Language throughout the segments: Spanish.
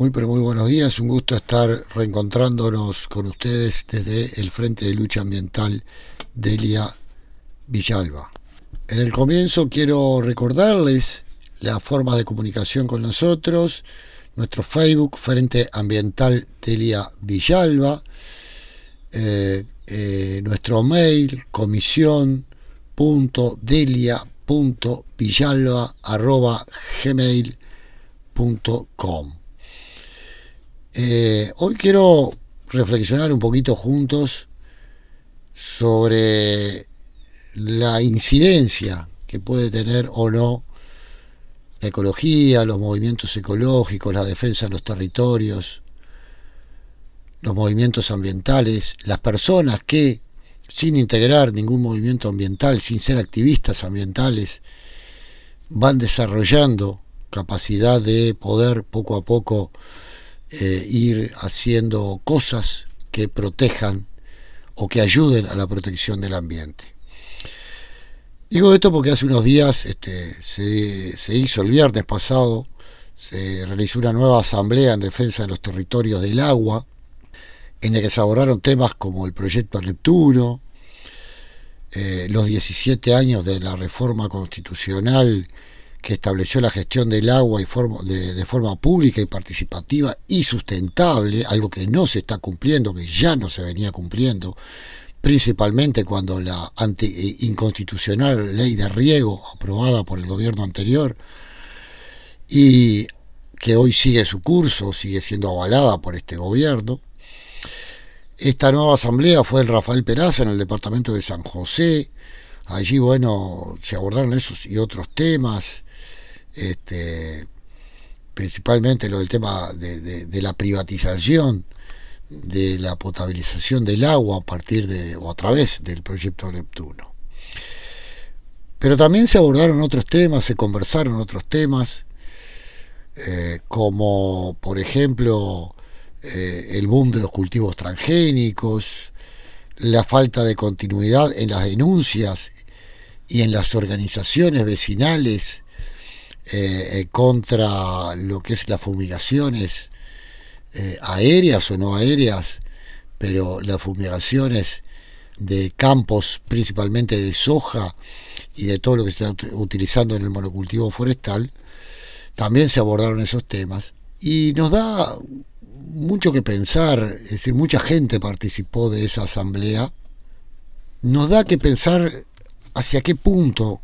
muy pero muy buenos días, un gusto estar reencontrándonos con ustedes desde el Frente de Lucha Ambiental Delia Villalba. En el comienzo quiero recordarles las formas de comunicación con nosotros, nuestro Facebook Frente Ambiental Delia Villalba, eh, eh, nuestro mail comisión.delia.villalba.gmail.com eh, Hoy quiero reflexionar un poquito juntos sobre la incidencia que puede tener o no la ecología, los movimientos ecológicos, la defensa de los territorios, los movimientos ambientales, las personas que, sin integrar ningún movimiento ambiental, sin ser activistas ambientales, van desarrollando capacidad de poder poco a poco eh, ir haciendo cosas que protejan o que ayuden a la protección del ambiente. Digo esto porque hace unos días este, se, hizo el viernes pasado, se realizó una nueva asamblea en defensa de los territorios del agua, en la que se abordaron temas como el proyecto Neptuno, eh, los 17 años de la reforma constitucional que estableció la gestión del agua de, forma pública y participativa y sustentable, algo que no se está cumpliendo, que ya no se venía cumpliendo, principalmente cuando la anti inconstitucional ley de riego aprobada por el gobierno anterior y que hoy sigue su curso, sigue siendo avalada por este gobierno. Esta nueva asamblea fue en Rafael Peraza, en el departamento de San José. Allí, bueno, se abordaron esos y otros temas, este, principalmente lo del tema de la privatización de la potabilización del agua a partir de o a través del proyecto Neptuno. Pero también se abordaron otros temas, se conversaron otros temas, eh, como por ejemplo eh, el boom de los cultivos transgénicos, la falta de continuidad en las denuncias y en las organizaciones vecinales eh, contra lo que es las fumigaciones eh, aéreas o no aéreas, pero las fumigaciones de campos, principalmente de soja y de todo lo que se está utilizando en el monocultivo forestal, también se abordaron esos temas. Y nos da mucho que pensar, es decir, mucha gente participó de esa asamblea, nos da que pensar hacia qué punto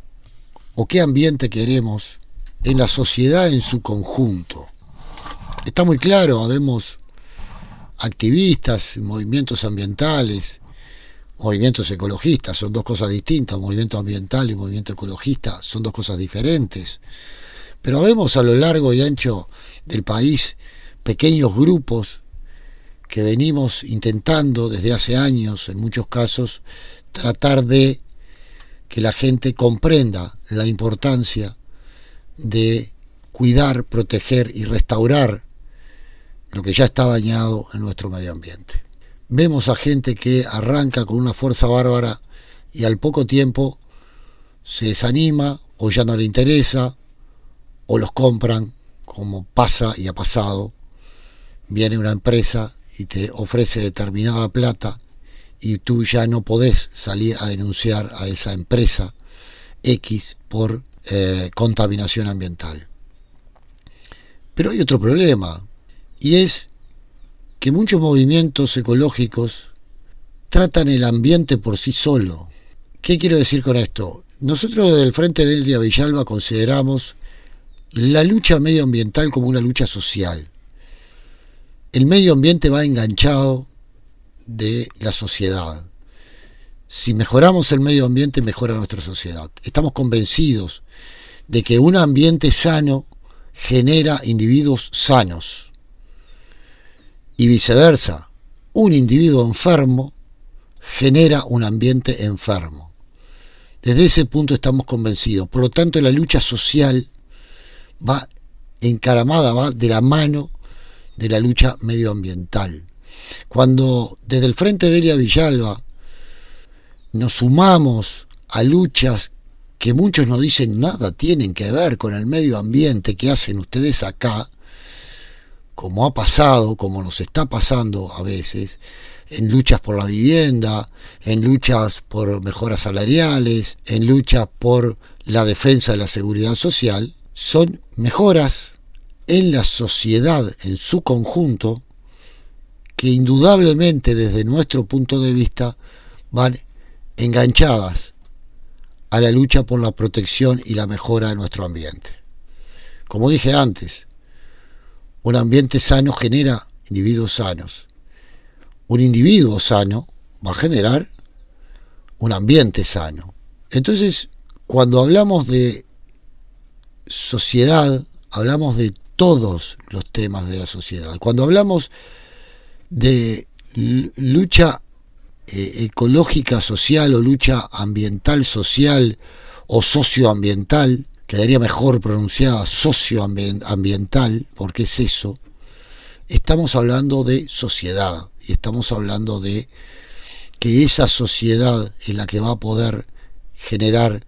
o qué ambiente queremos en la sociedad en su conjunto está muy claro, habemos activistas, movimientos ambientales, movimientos ecologistas, son dos cosas distintas, movimiento ambiental y movimiento ecologista son dos cosas diferentes. Pero vemos a lo largo y ancho del país pequeños grupos que venimos intentando desde hace años, en muchos casos, tratar de que la gente comprenda la importancia de cuidar, proteger y restaurar lo que ya está dañado en nuestro medio ambiente. Vemos a gente que arranca con una fuerza bárbara y al poco tiempo se desanima o ya no le interesa o los compran, como pasa y ha pasado. Viene una empresa y te ofrece determinada plata y tú ya no podés salir a denunciar a esa empresa X por eh, contaminación ambiental. Pero hay otro problema, y es que muchos movimientos ecológicos tratan el ambiente por sí solo. ¿Qué quiero decir con esto? Nosotros desde el Frente de Elia Villalba consideramos la lucha medioambiental como una lucha social. El medio ambiente va enganchado de la sociedad. Si mejoramos el medio ambiente, mejora nuestra sociedad. Estamos convencidos de que un ambiente sano genera individuos sanos Y viceversa, un individuo enfermo genera un ambiente enfermo. Desde ese punto estamos convencidos. Por lo tanto, la lucha social va encaramada, va de la mano de la lucha medioambiental. Cuando desde el Frente de Elia Villalba nos sumamos a luchas que muchos nos dicen nada tienen que ver con el medio ambiente que hacen ustedes acá, como ha pasado, como nos está pasando a veces, en luchas por la vivienda, en luchas por mejoras salariales, en luchas por la defensa de la seguridad social, son mejoras en la sociedad en su conjunto que indudablemente desde nuestro punto de vista van enganchadas a la lucha por la protección y la mejora de nuestro ambiente. Como dije antes, un ambiente sano genera individuos sanos. Un individuo sano va a generar un ambiente sano. Entonces, cuando hablamos de sociedad, hablamos de todos los temas de la sociedad. Cuando hablamos de lucha eh, ecológica social o lucha ambiental social o socioambiental, quedaría mejor pronunciada socioambiental, porque es eso, estamos hablando de sociedad y estamos hablando de que esa sociedad es la que va a poder generar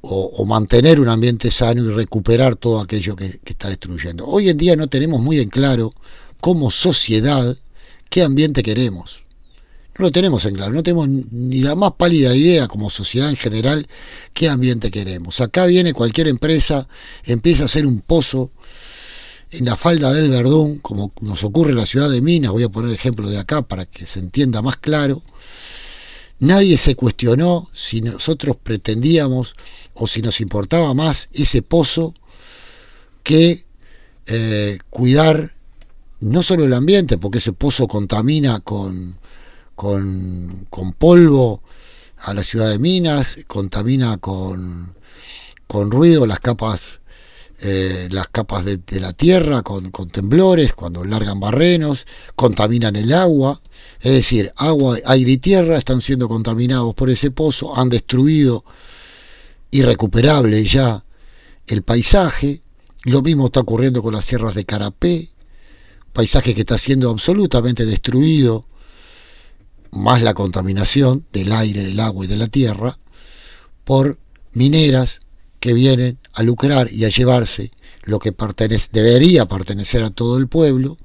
o, mantener un ambiente sano y recuperar todo aquello que, que está destruyendo. Hoy en día no tenemos muy en claro como sociedad qué ambiente queremos. No lo tenemos en claro, no tenemos ni la más pálida idea como sociedad en general qué ambiente queremos. Acá viene cualquier empresa, empieza a hacer un pozo en la falda del Verdún, como nos ocurre en la ciudad de Minas, voy a poner ejemplo de acá para que se entienda más claro. Nadie se cuestionó si nosotros pretendíamos o si nos importaba más ese pozo que eh, cuidar no solo el ambiente, porque ese pozo contamina con, con, polvo a la ciudad de Minas, contamina con, con ruido las capas, eh, las capas de, la tierra, con, con, temblores, cuando largan barrenos, contaminan el agua, es decir, agua, aire y tierra están siendo contaminados por ese pozo, han destruido irrecuperable ya el paisaje, lo mismo está ocurriendo con las sierras de Carapé, paisaje que está siendo absolutamente destruido, más la contaminación del aire, del agua y de la tierra, por mineras que vienen a lucrar y a llevarse lo que pertenece, debería pertenecer a todo el pueblo.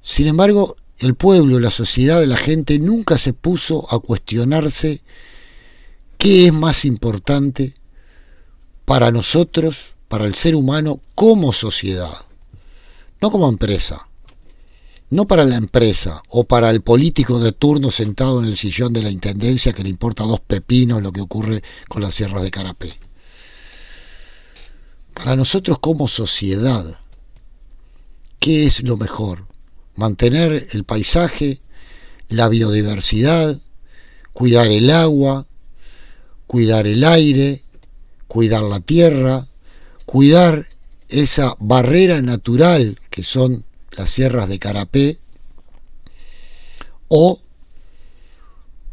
Sin embargo, el pueblo, la sociedad, la gente nunca se puso a cuestionarse qué es más importante para nosotros, para el ser humano, como sociedad no como empresa, no para la empresa o para el político de turno sentado en el sillón de la intendencia que le importa dos pepinos lo que ocurre con las sierras de Carapé. Para nosotros como sociedad, ¿qué es lo mejor? Mantener el paisaje, la biodiversidad, cuidar el agua, cuidar el aire, cuidar la tierra, cuidar esa barrera natural que son las sierras de Carapé, o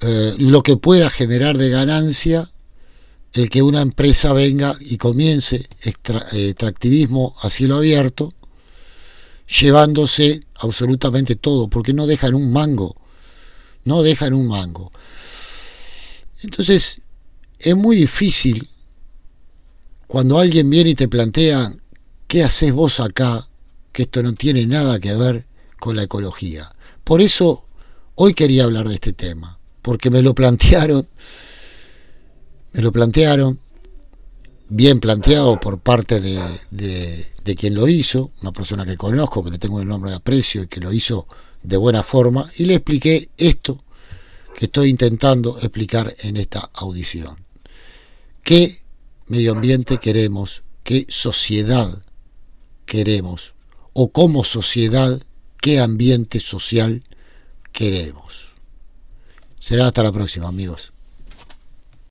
eh, lo que pueda generar de ganancia el que una empresa venga y comience extractivismo a cielo abierto, llevándose absolutamente todo, porque no dejan un mango, no dejan un mango. Entonces, es muy difícil cuando alguien viene y te plantea ¿qué haces vos acá? Que esto no tiene nada que ver con la ecología. Por eso hoy quería hablar de este tema, porque me lo plantearon, me lo plantearon, bien planteado por parte de, de, quien lo hizo, una persona que conozco, que le tengo el nombre de aprecio y que lo hizo de buena forma, y le expliqué esto que estoy intentando explicar en esta audición. ¿Qué medio ambiente queremos? ¿Qué sociedad queremos o como sociedad qué ambiente social queremos. Será hasta la próxima, amigos.